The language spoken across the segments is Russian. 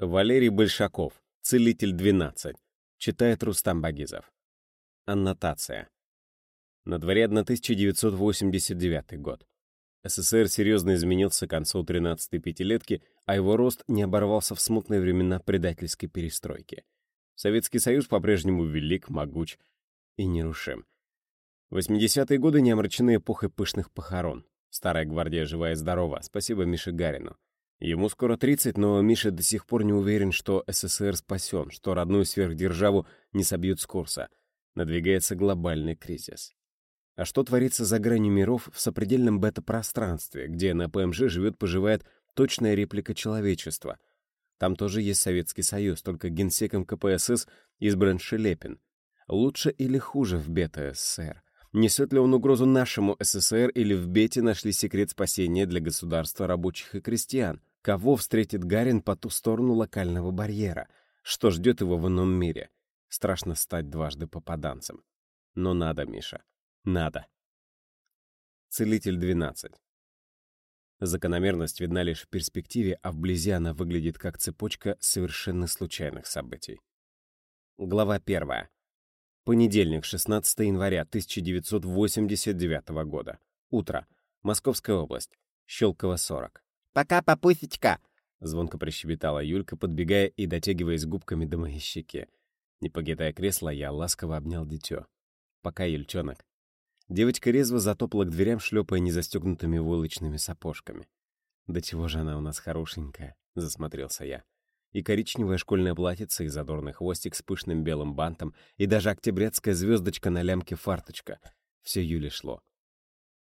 Валерий Большаков, Целитель 12. Читает Рустам Багизов. Аннотация. На дворе 1989 год. СССР серьезно изменился к концу 13-й пятилетки, а его рост не оборвался в смутные времена предательской перестройки. Советский Союз по-прежнему велик, могуч и нерушим. 80-е годы не омрачены эпохой пышных похорон. Старая гвардия жива и здорова, спасибо Мише Гарину. Ему скоро 30, но Миша до сих пор не уверен, что СССР спасен, что родную сверхдержаву не собьют с курса. Надвигается глобальный кризис. А что творится за гранью миров в сопредельном бета-пространстве, где на ПМЖ живет-поживает точная реплика человечества? Там тоже есть Советский Союз, только генсеком КПСС избран Шелепин. Лучше или хуже в бета-СССР? Несет ли он угрозу нашему СССР или в бете нашли секрет спасения для государства рабочих и крестьян? Кого встретит Гарин по ту сторону локального барьера? Что ждет его в ином мире? Страшно стать дважды попаданцем. Но надо, Миша. Надо. Целитель 12. Закономерность видна лишь в перспективе, а вблизи она выглядит как цепочка совершенно случайных событий. Глава 1. Понедельник, 16 января 1989 года. Утро. Московская область. Щелково, 40. «Пока, папусечка!» — звонко прощебетала Юлька, подбегая и дотягиваясь губками до моей щеки. Не покидая кресла, я ласково обнял дитё. «Пока, Юльчонок». Девочка резво затопала к дверям, шлепая незастегнутыми войлочными сапожками. «Да чего же она у нас хорошенькая?» — засмотрелся я. И коричневое школьное платьице, и задорный хвостик с пышным белым бантом, и даже октябрятская звездочка на лямке фарточка. Все Юле шло.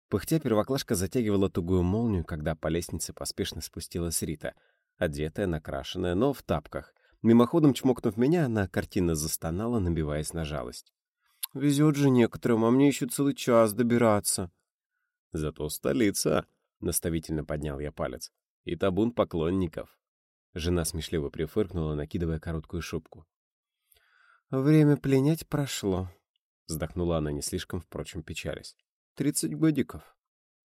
Пыхтя первоклашка затягивала тугую молнию, когда по лестнице поспешно спустилась Рита, одетая, накрашенная, но в тапках. Мимоходом чмокнув меня, она картинно застонала, набиваясь на жалость. «Везет же некоторым, а мне еще целый час добираться». «Зато столица», — наставительно поднял я палец, — «и табун поклонников». Жена смешливо прифыркнула, накидывая короткую шубку. «Время пленять прошло», — вздохнула она не слишком, впрочем, печалясь. Тридцать годиков.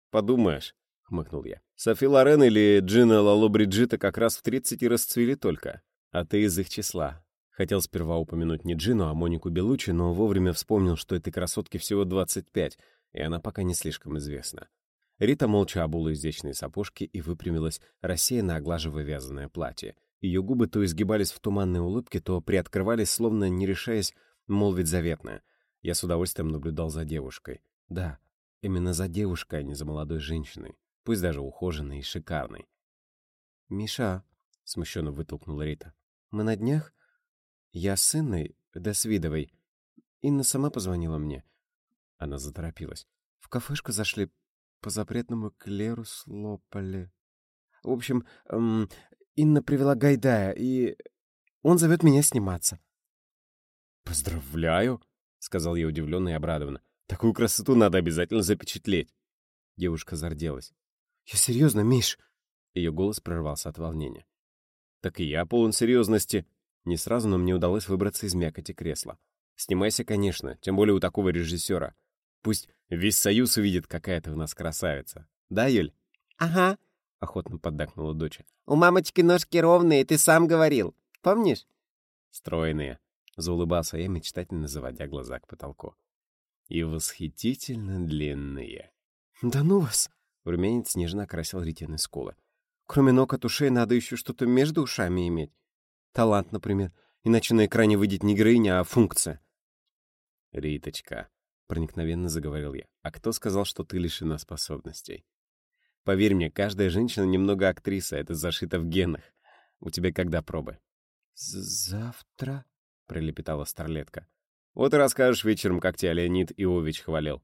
Подумаешь, — хмыкнул я. Софи Лорен или Джина Лало Бриджита как раз в тридцать и расцвели только. А ты из их числа. Хотел сперва упомянуть не Джину, а Монику Белучи, но вовремя вспомнил, что этой красотке всего 25, и она пока не слишком известна. Рита молча обула изящные сапожки и выпрямилась, рассеянно оглаживая вязаное платье. Ее губы то изгибались в туманной улыбке, то приоткрывались, словно не решаясь молвить заветное. Я с удовольствием наблюдал за девушкой. Да, Именно за девушкой, а не за молодой женщиной, пусть даже ухоженной и шикарной. «Миша», — смущенно вытолкнула Рита, — «мы на днях? Я с Инной, Досвидовой. Инна сама позвонила мне». Она заторопилась. «В кафешку зашли, по запретному клеру слопали. В общем, эм, Инна привела Гайдая, и он зовет меня сниматься». «Поздравляю», — сказал я удивленно и обрадованно. Такую красоту надо обязательно запечатлеть. Девушка зарделась. «Я серьезно, Миш!» Ее голос прервался от волнения. «Так и я полон серьезности». Не сразу, но мне удалось выбраться из мякоти кресла. «Снимайся, конечно, тем более у такого режиссера. Пусть весь союз увидит, какая ты у нас красавица. Да, Юль?» «Ага», — охотно поддакнула дочь. «У мамочки ножки ровные, ты сам говорил. Помнишь?» «Стройные», — заулыбался я, мечтательно заводя глаза к потолку и восхитительно длинные. «Да ну вас!» — румянец нежно окрасил Ритины скулы. «Кроме ног от ушей надо еще что-то между ушами иметь. Талант, например. Иначе на экране выйдет не героиня, а функция». «Риточка», — проникновенно заговорил я, — «а кто сказал, что ты лишена способностей? Поверь мне, каждая женщина немного актриса, это зашито в генах. У тебя когда пробы?» «Завтра?» — пролепетала старлетка. Вот и расскажешь вечером, как тебя Леонид Иович хвалил.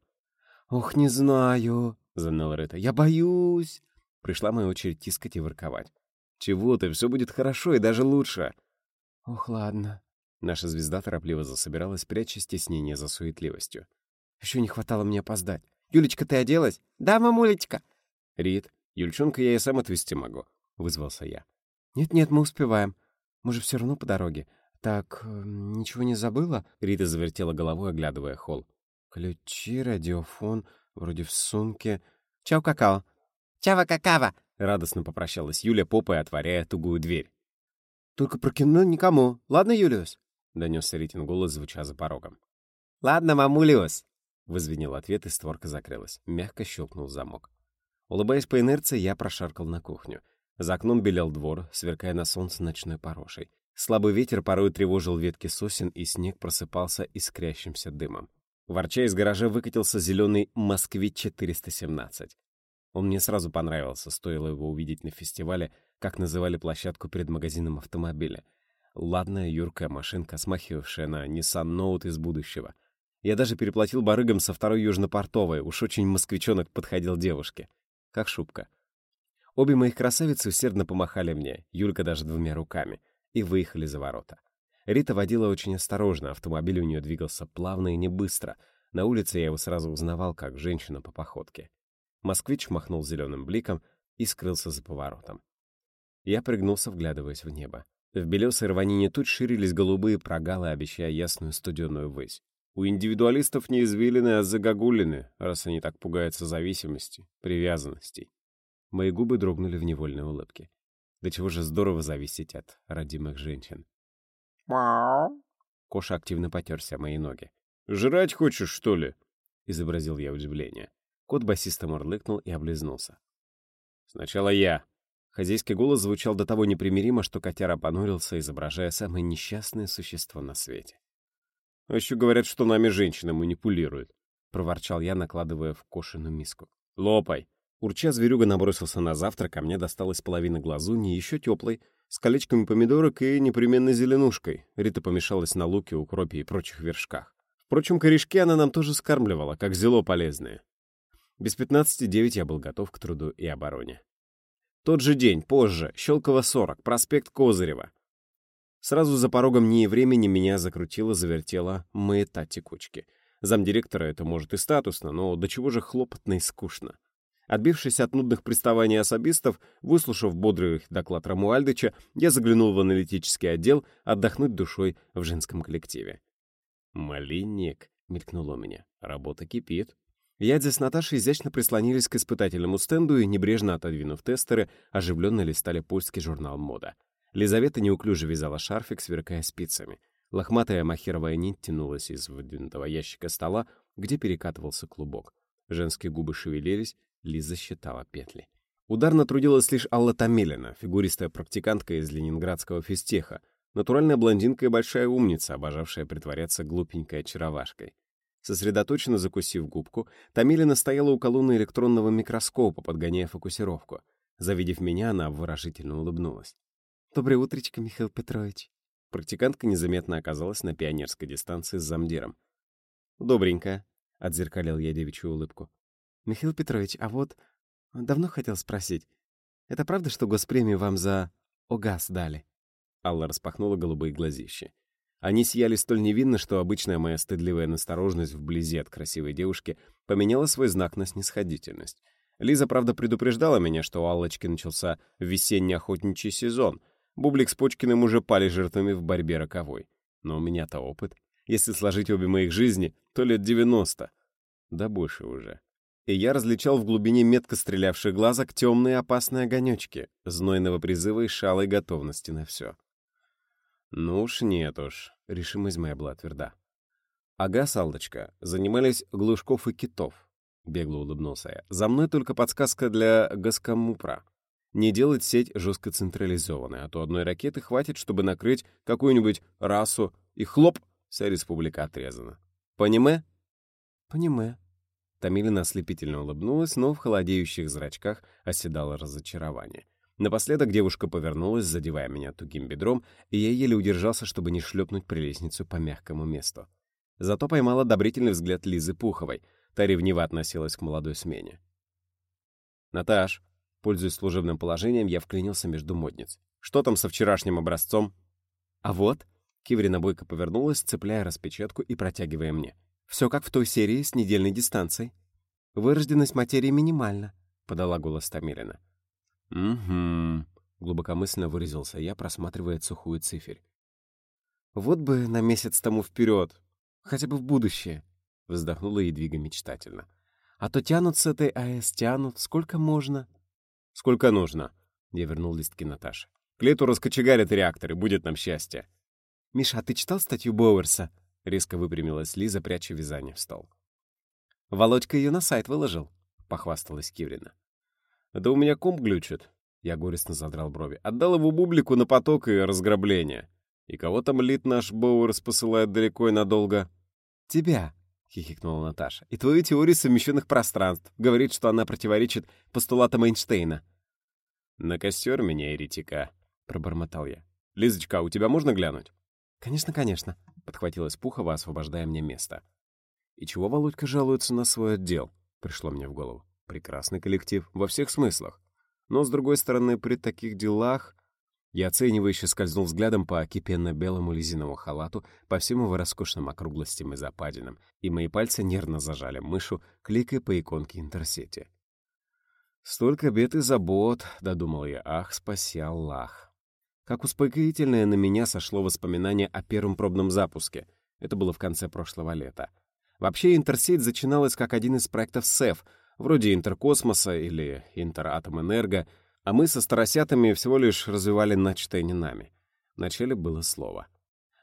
«Ох, не знаю», — заныла Рыта. «Я боюсь». Пришла моя очередь тискать и ворковать. «Чего ты? Все будет хорошо и даже лучше». «Ох, ладно». Наша звезда торопливо засобиралась, пряча стеснение за суетливостью. Еще не хватало мне опоздать. «Юлечка, ты оделась?» «Да, мамулечка». «Рит, Юльчонка я и сам отвезти могу», — вызвался я. «Нет-нет, мы успеваем. Мы же все равно по дороге. «Так, э, ничего не забыла?» Рита завертела головой, оглядывая холл. «Ключи, радиофон, вроде в сумке. Чао, какао!» «Чава, какава!» — радостно попрощалась Юля, попой отворяя тугую дверь. Только про кино никому. Ладно, Юлиус?» — донесся Ритин голос, звуча за порогом. «Ладно, мамулиус!» — вызвенел ответ, и створка закрылась. Мягко щелкнул замок. Улыбаясь по инерции, я прошаркал на кухню. За окном белел двор, сверкая на солнце ночной порошей. Слабый ветер порой тревожил ветки сосен, и снег просыпался искрящимся дымом. Ворча из гаража выкатился зеленый «Москвич-417». Он мне сразу понравился, стоило его увидеть на фестивале, как называли площадку перед магазином автомобиля. Ладная юркая машинка, смахивавшая на Nissan Note из будущего. Я даже переплатил барыгам со второй южнопортовой, уж очень москвичонок подходил девушке. Как шубка. Обе моих красавицы усердно помахали мне, Юлька даже двумя руками, и выехали за ворота. Рита водила очень осторожно, автомобиль у нее двигался плавно и не быстро. На улице я его сразу узнавал, как женщина по походке. Москвич махнул зеленым бликом и скрылся за поворотом. Я пригнулся, вглядываясь в небо. В белесой рванине тут ширились голубые прогалы, обещая ясную студеную высь. У индивидуалистов не извилины, а загогулины, раз они так пугаются зависимости, привязанностей. Мои губы дрогнули в невольной улыбке. До чего же здорово зависеть от родимых женщин. «Мяу!» Коша активно потерся о мои ноги. «Жрать хочешь, что ли?» — изобразил я удивление. Кот басисто мурлыкнул и облизнулся. «Сначала я». Хозяйский голос звучал до того непримиримо, что котяра понурился, изображая самое несчастное существо на свете. «А еще говорят, что нами женщины манипулируют», — проворчал я, накладывая в кошину миску. «Лопай!» Урча зверюга набросился на завтрак, а мне досталась половина глазуни, еще теплой, с колечками помидорок и непременно зеленушкой. Рита помешалась на луке, укропе и прочих вершках. Впрочем, корешки она нам тоже скармливала, как зело полезное. Без пятнадцати девять я был готов к труду и обороне. Тот же день, позже, Щелково 40, проспект Козырева. Сразу за порогом НИИ времени меня закрутило, завертело маята текучки. Замдиректора это может и статусно, но до чего же хлопотно и скучно. Отбившись от нудных приставаний особистов, выслушав бодрый доклад Рамуальдыча, я заглянул в аналитический отдел отдохнуть душой в женском коллективе. «Малинник», — мелькнуло у меня, — «работа кипит». Ядя с Наташей изящно прислонились к испытательному стенду и, небрежно отодвинув тестеры, оживленно листали польский журнал «Мода». Лизавета неуклюже вязала шарфик, сверкая спицами. Лохматая махеровая нить тянулась из выдвинутого ящика стола, где перекатывался клубок. Женские губы шевелились, Лиза считала петли. Ударно трудилась лишь Алла Томилина, фигуристая практикантка из ленинградского физтеха, натуральная блондинка и большая умница, обожавшая притворяться глупенькой очаровашкой. Сосредоточенно закусив губку, Томилина стояла у колонны электронного микроскопа, подгоняя фокусировку. Завидев меня, она выражительно улыбнулась. «Доброе утречко, Михаил Петрович». Практикантка незаметно оказалась на пионерской дистанции с замдиром. «Добренько», — отзеркалил я девичью улыбку. «Михаил Петрович, а вот... Давно хотел спросить. Это правда, что госпремию вам за ОГАЗ дали?» Алла распахнула голубые глазища. Они сияли столь невинно, что обычная моя стыдливая настороженность вблизи от красивой девушки поменяла свой знак на снисходительность. Лиза, правда, предупреждала меня, что у Аллочки начался весенний охотничий сезон. Бублик с Почкиным уже пали жертвами в борьбе роковой. Но у меня-то опыт. Если сложить обе моих жизни, то лет 90. Да больше уже и я различал в глубине метко стрелявших глазок темные опасные огонечки, знойного призыва и шалой готовности на все. Ну уж нет уж, решимость моя была тверда. Ага, Салдочка, занимались Глушков и Китов. Бегло улыбнулся я. За мной только подсказка для Госкомупра. Не делать сеть жестко централизованной, а то одной ракеты хватит, чтобы накрыть какую-нибудь расу, и хлоп, вся республика отрезана. Пониме? Пониме, Тамилина ослепительно улыбнулась, но в холодеющих зрачках оседало разочарование. Напоследок девушка повернулась, задевая меня тугим бедром, и я еле удержался, чтобы не шлепнуть прелестницу по мягкому месту. Зато поймал одобрительный взгляд Лизы Пуховой. Та ревниво относилась к молодой смене. «Наташ», пользуясь служебным положением, я вклинился между модниц. «Что там со вчерашним образцом?» «А вот», — Киврина бойко повернулась, цепляя распечатку и протягивая мне — все как в той серии с недельной дистанцией. Вырожденность материи минимальна, — подала голос Тамилина. «Угу», — глубокомысленно выразился я, просматривая сухую циферь. «Вот бы на месяц тому вперед, хотя бы в будущее», — вздохнула Едвига мечтательно. «А то тянут с этой АЭС, тянут. Сколько можно?» «Сколько нужно?» — я вернул листки Наташи. К лету раскочегарят реакторы, будет нам счастье. «Миша, а ты читал статью Боуэрса?» — резко выпрямилась Лиза, пряча вязание в стол. «Володька ее на сайт выложил», — похвасталась Киврина. «Да у меня комп глючит». Я горестно задрал брови. Отдал его бублику на поток и разграбление. И кого там лид наш Боуэрс посылает далеко и надолго? «Тебя», — хихикнула Наташа. «И твою теорию совмещенных пространств. Говорит, что она противоречит постулатам Эйнштейна». «На костер меня, еретика», — пробормотал я. «Лизочка, а у тебя можно глянуть?» «Конечно, конечно», — подхватилась Пухова, освобождая мне место. «И чего Володька жалуется на свой отдел?» — пришло мне в голову. «Прекрасный коллектив, во всех смыслах. Но, с другой стороны, при таких делах я оценивающе скользнул взглядом по кипенно-белому лизиному халату, по всем его роскошным округлостям и западинам, и мои пальцы нервно зажали мышу, кликая по иконке интерсети. «Столько бед и забот», — додумал я, — «ах, спаси Аллах». Как успокоительное на меня сошло воспоминание о первом пробном запуске. Это было в конце прошлого лета. Вообще, Интерсеть зачиналась как один из проектов СЭФ, вроде Интеркосмоса или Интератомэнерго — а мы со старосятами всего лишь развивали начатое не нами. Вначале было слово.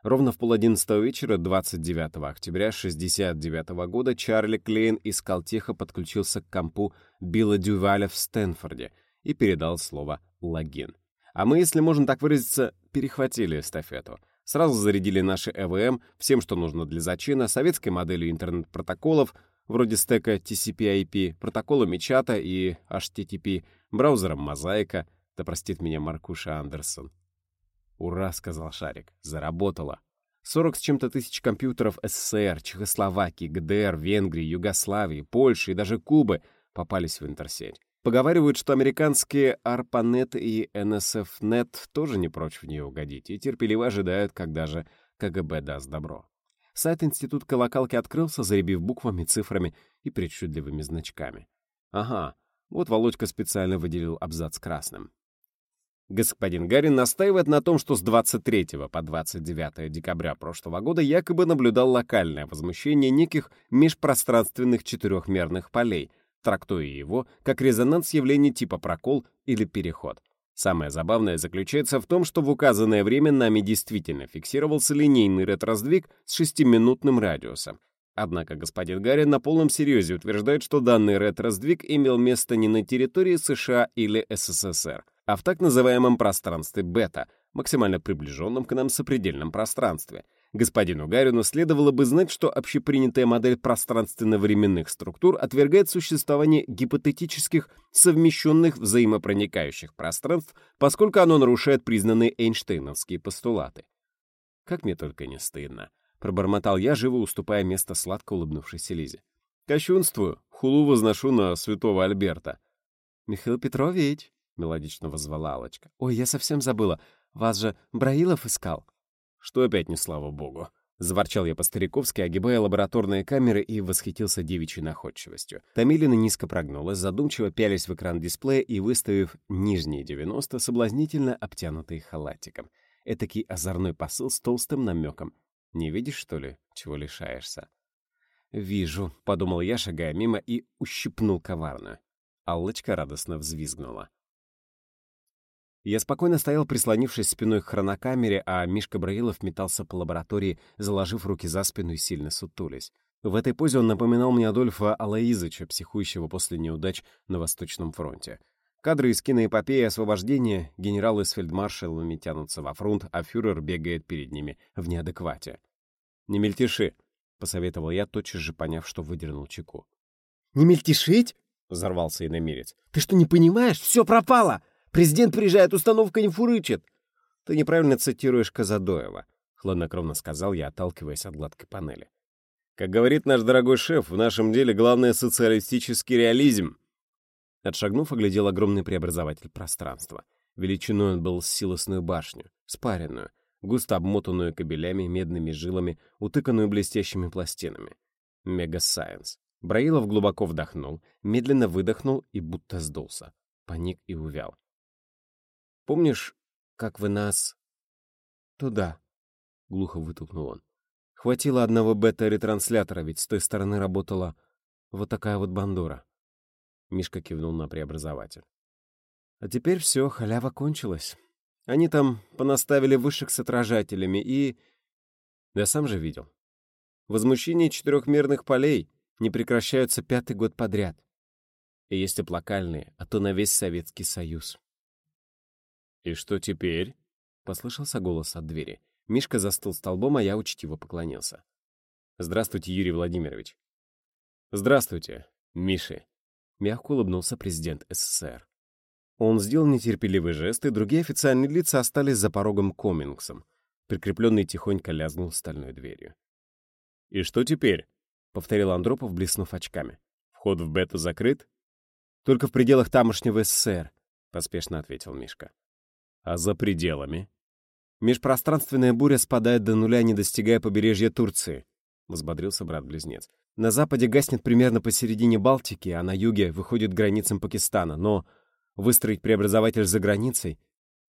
Ровно в полодиннадцатого вечера 29 октября 69 года Чарли Клейн из Калтеха подключился к компу Билла Дюваля в Стэнфорде и передал слово «логин». А мы, если можно так выразиться, перехватили эстафету. Сразу зарядили наши ЭВМ всем, что нужно для зачина, советской моделью интернет-протоколов, вроде стека TCP-IP, протоколами чата и HTTP, браузером Мозаика, да простит меня Маркуша Андерсон. «Ура!» — сказал Шарик. «Заработало!» 40 с чем-то тысяч компьютеров СССР, Чехословакии, ГДР, Венгрии, Югославии, Польши и даже Кубы попались в интерсеть. Поговаривают, что американские ARPANET и NSFNet тоже не прочь в нее угодить и терпеливо ожидают, когда же КГБ даст добро. Сайт Институт колокалки открылся, заребив буквами, цифрами и причудливыми значками. Ага, вот Володька специально выделил абзац красным. Господин Гарин настаивает на том, что с 23 по 29 декабря прошлого года якобы наблюдал локальное возмущение неких межпространственных четырехмерных полей, трактуя его как резонанс явлений типа прокол или переход. Самое забавное заключается в том, что в указанное время нами действительно фиксировался линейный ретро-сдвиг с шестиминутным радиусом, Однако господин Гарри на полном серьезе утверждает, что данный ретро-сдвиг имел место не на территории США или СССР, а в так называемом пространстве бета, максимально приближенном к нам сопредельном пространстве. Господину Гарину следовало бы знать, что общепринятая модель пространственно-временных структур отвергает существование гипотетических совмещенных взаимопроникающих пространств, поскольку оно нарушает признанные Эйнштейновские постулаты. Как мне только не стыдно. Пробормотал я, живо уступая место сладко улыбнувшейся Лизе. «Кощунствую, хулу возношу на святого Альберта». «Михаил Петрович», — мелодично возвала Алочка. «Ой, я совсем забыла. Вас же Браилов искал». «Что опять не слава богу?» Заворчал я по-стариковски, огибая лабораторные камеры и восхитился девичьей находчивостью. Томилина низко прогнулась, задумчиво пялись в экран дисплея и, выставив нижние 90, соблазнительно обтянутые халатиком. Этакий озорной посыл с толстым намеком. Не видишь, что ли, чего лишаешься? «Вижу», — подумал я, шагая мимо, и ущипнул коварную. Аллочка радостно взвизгнула. Я спокойно стоял, прислонившись спиной к хронокамере, а Мишка Браилов метался по лаборатории, заложив руки за спину и сильно сутулясь. В этой позе он напоминал мне Адольфа Алаизыча, психующего после неудач на Восточном фронте. Кадры из киноэпопеи освобождения, генералы с фельдмаршалами тянутся во фронт, а фюрер бегает перед ними в неадеквате. «Не мельтеши», — посоветовал я, тотчас же поняв, что выдернул чеку. «Не мельтешить?» — взорвался иномерец. «Ты что, не понимаешь? Все пропало! Президент приезжает, установка не фурычит!» «Ты неправильно цитируешь Казадоева», — хладнокровно сказал я, отталкиваясь от гладкой панели. «Как говорит наш дорогой шеф, в нашем деле главное социалистический реализм. Отшагнув, оглядел огромный преобразователь пространства. Величиной он был с силосную башню, спаренную, густо обмотанную кабелями, медными жилами, утыканную блестящими пластинами. Мега-сайенс. Браилов глубоко вдохнул, медленно выдохнул и будто сдулся. Поник и увял. «Помнишь, как вы нас...» «Туда», — глухо вытолкнул он. «Хватило одного бета-ретранслятора, ведь с той стороны работала вот такая вот бандура». Мишка кивнул на преобразователь. А теперь все, халява кончилась. Они там понаставили вышек с отражателями и... Я сам же видел. Возмущение четырехмерных полей не прекращаются пятый год подряд. И есть оплакальные, а то на весь Советский Союз. «И что теперь?» — послышался голос от двери. Мишка застыл столбом, а я учтиво поклонился. «Здравствуйте, Юрий Владимирович». «Здравствуйте, Миши», — мягко улыбнулся президент СССР. Он сделал нетерпеливый жест, и другие официальные лица остались за порогом комингсом. Прикрепленный тихонько лязгнул стальной дверью. «И что теперь?» — повторил Андропов, блеснув очками. «Вход в бету закрыт?» «Только в пределах тамошнего СССР», — поспешно ответил Мишка. «А за пределами?» Межпространственная буря спадает до нуля, не достигая побережья Турции, — взбодрился брат-близнец. На западе гаснет примерно посередине Балтики, а на юге выходит границам Пакистана. Но выстроить преобразователь за границей...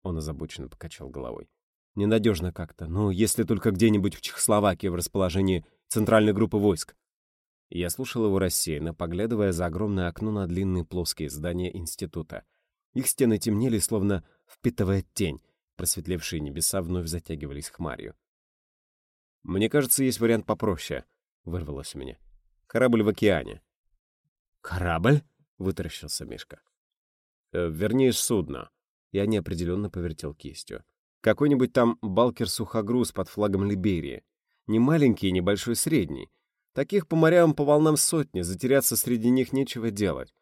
Он озабоченно покачал головой. Ненадежно как-то. Ну, если только где-нибудь в Чехословакии в расположении центральной группы войск. Я слушал его рассеянно, поглядывая за огромное окно на длинные плоские здания института. Их стены темнели, словно впитывая тень, Просветлевшие небеса вновь затягивались хмарью. «Мне кажется, есть вариант попроще», — вырвалось у меня. «Корабль в океане». «Корабль?» — вытаращился Мишка. «Э, «Вернее, судно». Я неопределенно повертел кистью. «Какой-нибудь там балкер-сухогруз под флагом Либерии. Не маленький, небольшой, средний. Таких по морям по волнам сотни, затеряться среди них нечего делать.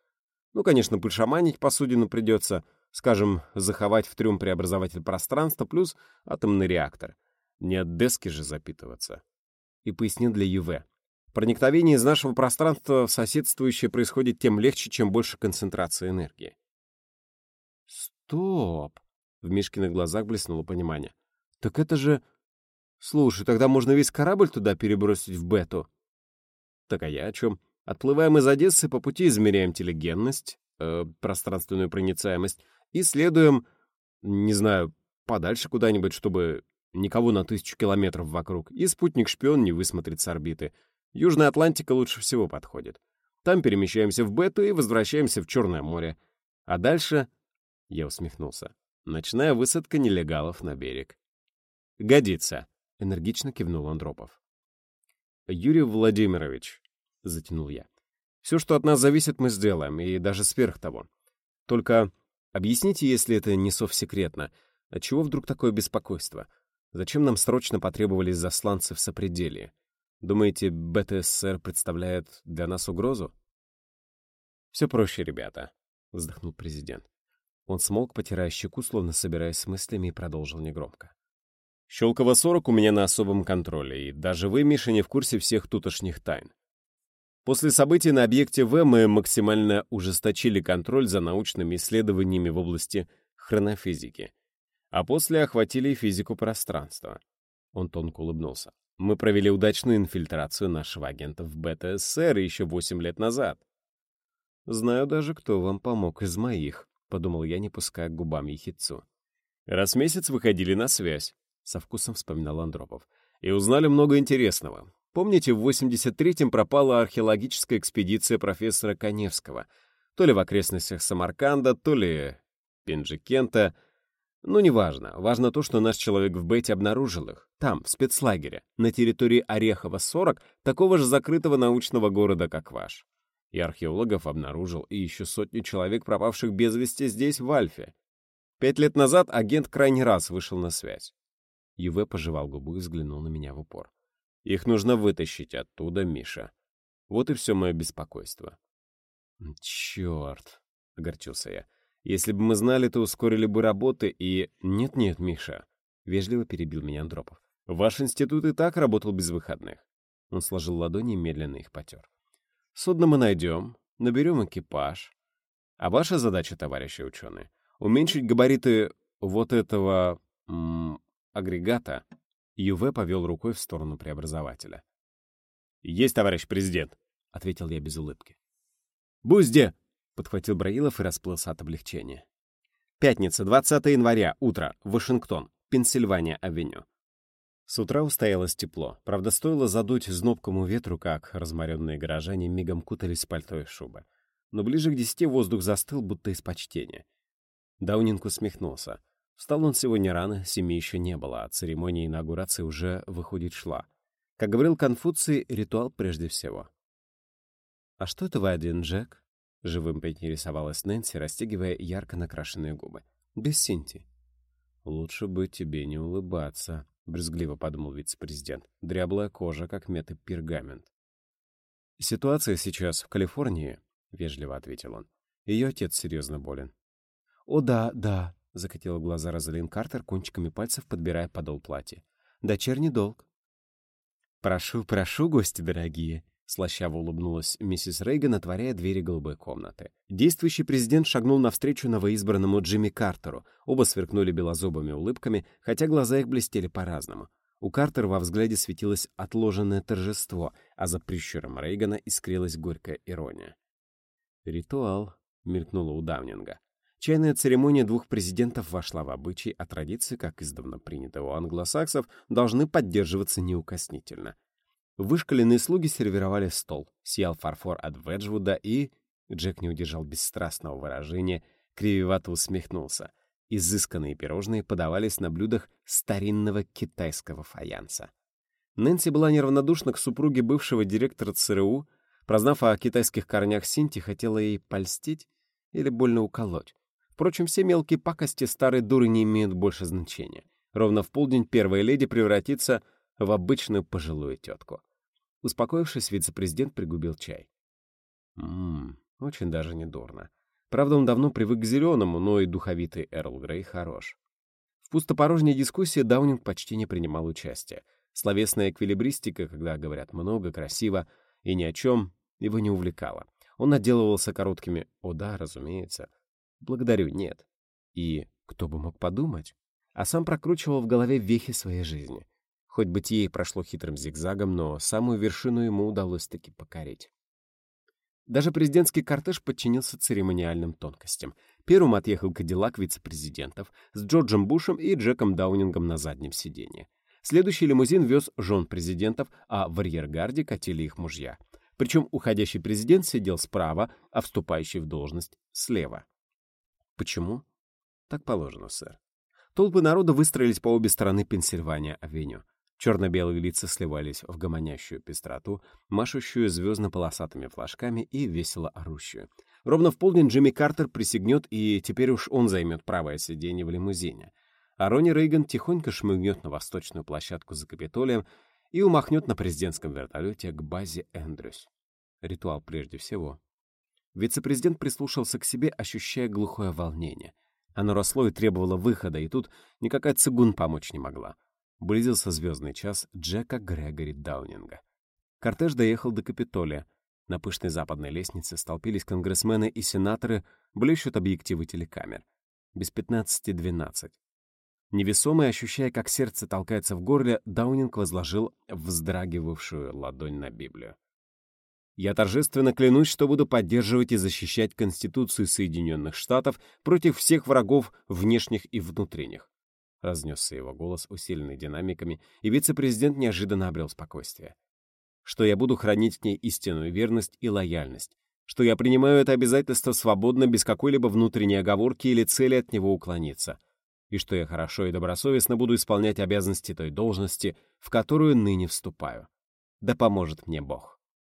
Ну, конечно, пульшаманить посудину придется, Скажем, заховать в трюм преобразователь пространства плюс атомный реактор. Не от дески же запитываться. И пояснил для ЮВ. Проникновение из нашего пространства в соседствующее происходит тем легче, чем больше концентрация энергии. Стоп! В Мишкиных глазах блеснуло понимание. Так это же... Слушай, тогда можно весь корабль туда перебросить в бету. Так а я о чем? Отплываем из Одессы, по пути измеряем телегенность, э, пространственную проницаемость, и следуем, не знаю, подальше куда-нибудь, чтобы никого на тысячу километров вокруг, и спутник-шпион не высмотрит с орбиты. Южная Атлантика лучше всего подходит. Там перемещаемся в Бету и возвращаемся в Черное море. А дальше... Я усмехнулся. Ночная высадка нелегалов на берег. «Годится», — энергично кивнул Андропов. «Юрий Владимирович», — затянул я, — «все, что от нас зависит, мы сделаем, и даже сверх того. Только Объясните, если это не совсекретно, отчего вдруг такое беспокойство? Зачем нам срочно потребовались засланцы в сопределии? Думаете, БТСР представляет для нас угрозу? «Все проще, ребята», — вздохнул президент. Он смолк, потирая щеку, словно собираясь с мыслями, и продолжил негромко. «Щелково-40 у меня на особом контроле, и даже вы, Миша, не в курсе всех тутошних тайн. После событий на объекте В мы максимально ужесточили контроль за научными исследованиями в области хронофизики, а после охватили физику пространства. Он тонко улыбнулся. Мы провели удачную инфильтрацию нашего агента в БТСР еще 8 лет назад. «Знаю даже, кто вам помог из моих», — подумал я, не пуская к губам ехидцу. «Раз в месяц выходили на связь», — со вкусом вспоминал Андропов, «и узнали много интересного. Помните, в 83-м пропала археологическая экспедиция профессора Коневского, то ли в окрестностях Самарканда, то ли Пенджикента. Ну, неважно. Важно то, что наш человек в Бете обнаружил их. Там, в спецлагере, на территории Орехова-40, такого же закрытого научного города, как ваш. И археологов обнаружил и еще сотни человек, пропавших без вести здесь, в Альфе. Пять лет назад агент крайний раз вышел на связь. Юве пожевал губу и взглянул на меня в упор. Их нужно вытащить оттуда, Миша. Вот и все мое беспокойство. «Черт!» — огорчился я. «Если бы мы знали, то ускорили бы работы и...» «Нет-нет, Миша!» — вежливо перебил меня Андропов. «Ваш институт и так работал без выходных». Он сложил ладони и медленно их потер. «Судно мы найдем, наберем экипаж. А ваша задача, товарищи ученые, уменьшить габариты вот этого... М агрегата Юве повел рукой в сторону преобразователя. «Есть, товарищ президент», — ответил я без улыбки. «Бузде!» — подхватил Браилов и расплылся от облегчения. «Пятница, 20 января, утро, Вашингтон, Пенсильвания-авеню». С утра устоялось тепло. Правда, стоило задуть знобкому ветру, как разморенные горожане мигом кутались в пальто и шубы. Но ближе к десяти воздух застыл, будто из почтения. Даунинг усмехнулся. Встал он сегодня рано, семи еще не было, а церемония инаугурации уже, выходит, шла. Как говорил Конфуций, ритуал прежде всего. «А что это вы один, Джек?» — живым поинтересовалась Нэнси, растягивая ярко накрашенные губы. «Без Синти». «Лучше бы тебе не улыбаться», — брезгливо подумал вице-президент. «Дряблая кожа, как метый пергамент». «Ситуация сейчас в Калифорнии», — вежливо ответил он. «Ее отец серьезно болен». «О, да, да», — закатила глаза Розалин Картер, кончиками пальцев подбирая подол платья. «Дочерний долг». «Прошу, прошу, гости дорогие», — слащаво улыбнулась миссис Рейган, отворяя двери голубой комнаты. Действующий президент шагнул навстречу новоизбранному Джимми Картеру. Оба сверкнули белозубыми улыбками, хотя глаза их блестели по-разному. У Картера во взгляде светилось отложенное торжество, а за прищуром Рейгана искрилась горькая ирония. «Ритуал», — мелькнуло у Давнинга. Чайная церемония двух президентов вошла в обычай, а традиции, как издавна принято у англосаксов, должны поддерживаться неукоснительно. Вышкаленные слуги сервировали стол, сиял фарфор от Веджвуда и... Джек не удержал бесстрастного выражения, кривевато усмехнулся. Изысканные пирожные подавались на блюдах старинного китайского фаянса. Нэнси была неравнодушна к супруге бывшего директора ЦРУ, прознав о китайских корнях Синти, хотела ей польстить или больно уколоть. Впрочем, все мелкие пакости старой дуры не имеют больше значения. Ровно в полдень первая леди превратится в обычную пожилую тетку. Успокоившись, вице-президент пригубил чай. Ммм, очень даже не дурно. Правда, он давно привык к зеленому, но и духовитый Эрл Грей хорош. В пустопорожней дискуссии Даунинг почти не принимал участия. Словесная эквилибристика, когда говорят много, красиво и ни о чем, его не увлекала. Он отделывался короткими «О да, разумеется», Благодарю, нет. И кто бы мог подумать? А сам прокручивал в голове вехи своей жизни. Хоть бытие и прошло хитрым зигзагом, но самую вершину ему удалось таки покорить. Даже президентский кортеж подчинился церемониальным тонкостям. Первым отъехал Кадиллак вице-президентов с Джорджем Бушем и Джеком Даунингом на заднем сиденье. Следующий лимузин вез жен президентов, а в арьергарде катили их мужья. Причем уходящий президент сидел справа, а вступающий в должность — слева. Почему? Так положено, сэр. Толпы народа выстроились по обе стороны Пенсильвания-авеню. Черно-белые лица сливались в гомонящую пестроту, машущую звездно-полосатыми флажками и весело орущую. Ровно в полдень Джимми Картер присягнет, и теперь уж он займет правое сиденье в лимузине. А Ронни Рейган тихонько шмыгнет на восточную площадку за Капитолием и умахнет на президентском вертолете к базе Эндрюс. Ритуал прежде всего. Вице-президент прислушался к себе, ощущая глухое волнение. Оно росло и требовало выхода, и тут никакая цигун помочь не могла. Близился звездный час Джека Грегори Даунинга. Кортеж доехал до Капитолия. На пышной западной лестнице столпились конгрессмены и сенаторы, блещут объективы телекамер. Без пятнадцати двенадцать. Невесомый, ощущая, как сердце толкается в горле, Даунинг возложил вздрагивавшую ладонь на Библию. Я торжественно клянусь, что буду поддерживать и защищать Конституцию Соединенных Штатов против всех врагов внешних и внутренних. Разнесся его голос, усиленный динамиками, и вице-президент неожиданно обрел спокойствие. Что я буду хранить к ней истинную верность и лояльность, что я принимаю это обязательство свободно, без какой-либо внутренней оговорки или цели от него уклониться, и что я хорошо и добросовестно буду исполнять обязанности той должности, в которую ныне вступаю. Да поможет мне Бог.